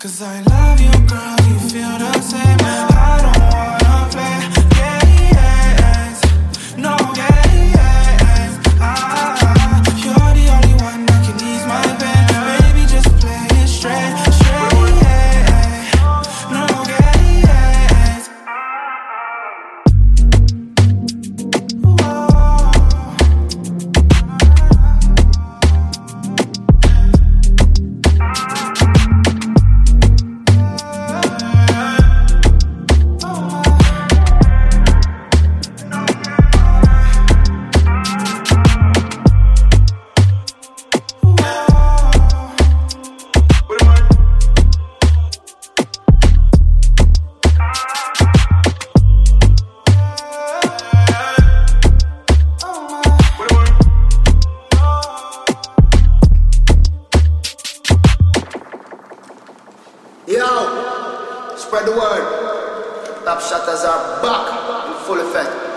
Cause I love you, girl, you feel the Spread the word. Top shutters are back in full effect.